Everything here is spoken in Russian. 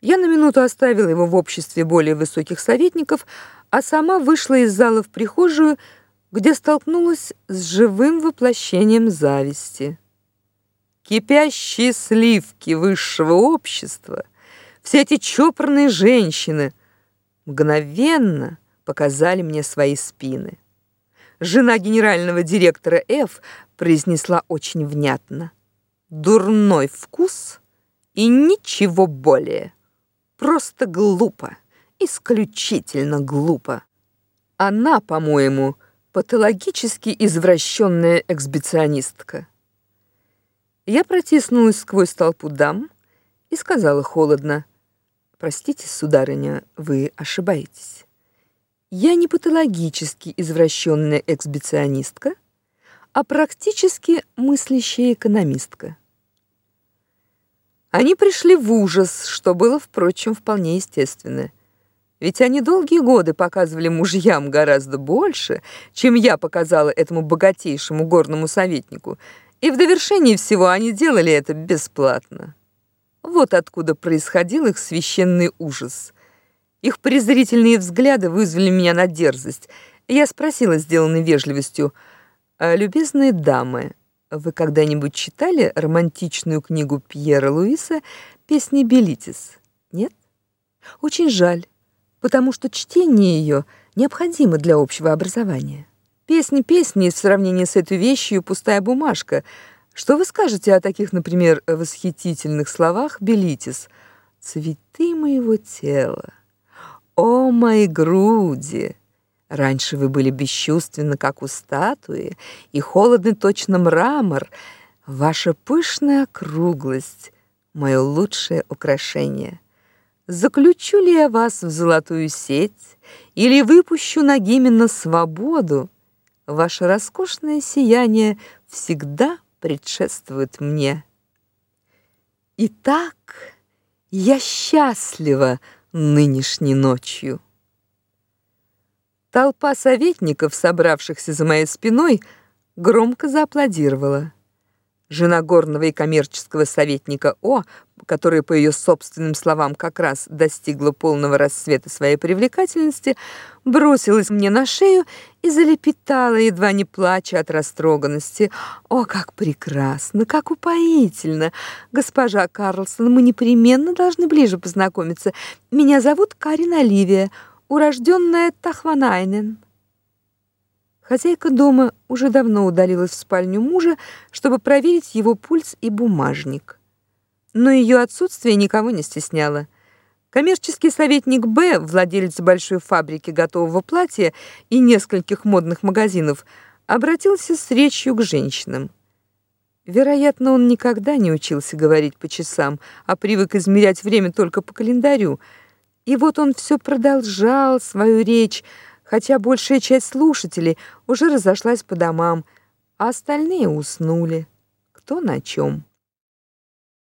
Я на минуту оставила его в обществе более высоких советников, а сама вышла из зала в прихожую, где столкнулась с живым воплощением зависти. Кипящие сливки высшего общества, все эти чопорные женщины мгновенно показали мне свои спины. Жена генерального директора Ф произнесла очень внятно: "Дурной вкус и ничего более". Просто глупо, исключительно глупо. Она, по-моему, патологически извращенная эксбиционистка. Я протиснулась сквозь толпу дам и сказала холодно: "Простите, сударыня, вы ошибаетесь. Я не патологически извращенная эксбиционистка, а практически мыслящая экономистка". Они пришли в ужас, что было, впрочем, вполне естественно. Ведь они долгие годы показывали мужьям гораздо больше, чем я показала этому богатейшему горному советнику, и в довершении всего они делали это бесплатно. Вот откуда происходил их священный ужас. Их презрительные взгляды вызвали меня на дерзость. Я спросила сделанной вежливостью: «А, "Любезные дамы, вы когда-нибудь читали романтичную книгу Пьера Луиса Песни Белитис? Нет? Очень жаль, потому что чтение ее необходимо для общего образования. Песни песни в сравнении с этой вещью пустая бумажка. Что вы скажете о таких, например, восхитительных словах Белитис? Цветы моего тела. О, мои груди! Раньше вы были бесчувственны, как у статуи, и холодны точно мрамор. Ваша пышная округлость мое лучшее украшение. Заключу ли я вас в золотую сеть или выпущу ноги на свободу? Ваше роскошное сияние всегда предшествует мне. Итак, я счастлива нынешней ночью. Толпа советников, собравшихся за моей спиной, громко зааплодировала. Жена горного и коммерческого советника О, которая по ее собственным словам как раз достигла полного расцвета своей привлекательности, бросилась мне на шею и залепетала, едва не плача от растроганности: "О, как прекрасно, как упоительно! Госпожа Карлсон, мы непременно должны ближе познакомиться. Меня зовут Карин Оливия урожденная Тахванайнен. Хозяйка дома уже давно удалилась в спальню мужа, чтобы проверить его пульс и бумажник. Но ее отсутствие никого не стесняло. Коммерческий советник Б, владелец большой фабрики готового платья и нескольких модных магазинов, обратился с речью к женщинам. Вероятно, он никогда не учился говорить по часам, а привык измерять время только по календарю — и вот он все продолжал свою речь, хотя большая часть слушателей уже разошлась по домам, а остальные уснули, кто на чем.